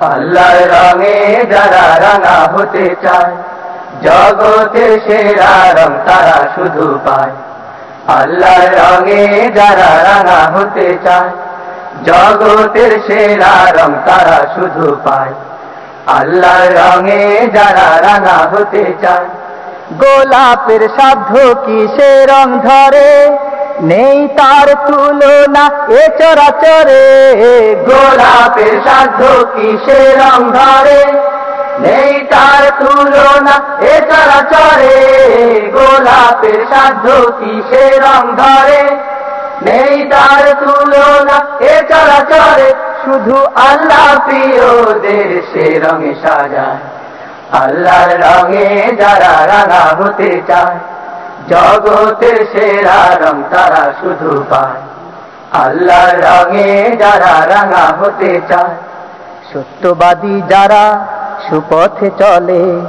আল্লাহর রঙে যারা রাঙা হতে চায় জগতের সেরা রং তারা শুধু পায়। আল্লাহর রঙে যারা রাঙা হতে চায়, জগতের সেরা রং তারা শুধু পায়। আল্লাহর রঙে যারা রাঙা হতে চায়, গোলাপের সাধ্য কিসে রং ধরে? নেই তার তুলনা, এ চরাচরে। গোলাপের সাধ্য কিসে রং ধরে? নেই তার তুলনা, এ চরাচরে। গোলাপের সাধ্য কিসে রং ধরে? নেই তার তুলনা, এ চরাচরে। শুধু আল্লাহ প্রিয়দের সে রঙে সাজায়। আল্লাহর রঙে যারা রাঙা হতে চায়। জগতের সেরা রং তারা শুধু পায়। আল্লাহর রঙে যারা রাঙা হতে চায়। সত্যবাদী যারা সুপথে চলে,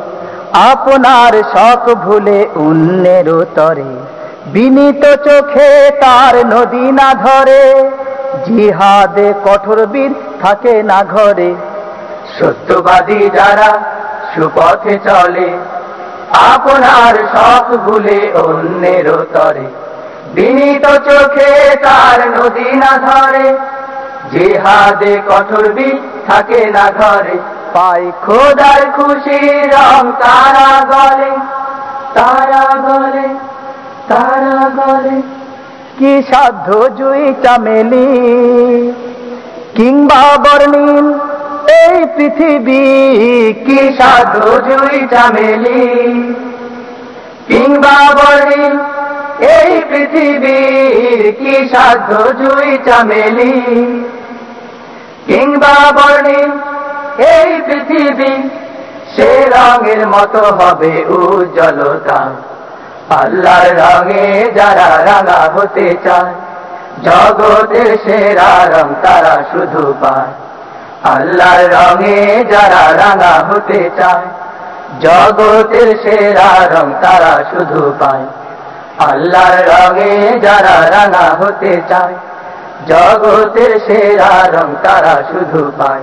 আপনার শখ ভুলে অন্যের তরে, বিনীত চোখে তার নদী না ধরে, জিহাদে কঠোর বীর থাকে না ঘরে। সত্যবাদী যারা সুপথে চলে আপনার সব ভুলে অন্যের তরে। বিনীত চোখে তার নদী না ধরে। জিহাদে কঠোর বীর থাকে না ঘরে। পাই খোদার খুশি রং তারা গলে তারা গলে তারা গলে কি সাধ্য জুই চামেলি? কিংবা বর্ণিল এই পৃথিবী কি সাধু জুই চামেলি? কিংবা এই পৃথিবীর কি সাধ্য জুই চামেলি? কিংবা এই পৃথিবী সে রঙের মতো হবে উজ্জ্বলতা। আল্লাহর রঙে যারা রাঙা হতে চায়, জগতের সেরা রং তারা শুধু পায়। আল্লাহর রঙে যারা রাঙা হতে চায়, জগতের সেরা রং তারা শুধু পায়। আল্লাহর রঙে যারা রাঙা হতে চায়, জগতের সেরা রং তারা শুধু পায়।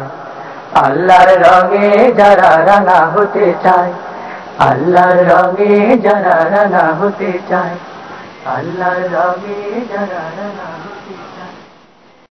আল্লাহর রঙে যারা রাঙা হতে চায়, আল্লাহর রঙে যারা রাঙা হতে চায়। আল্লাহর রঙে যারা রাঙা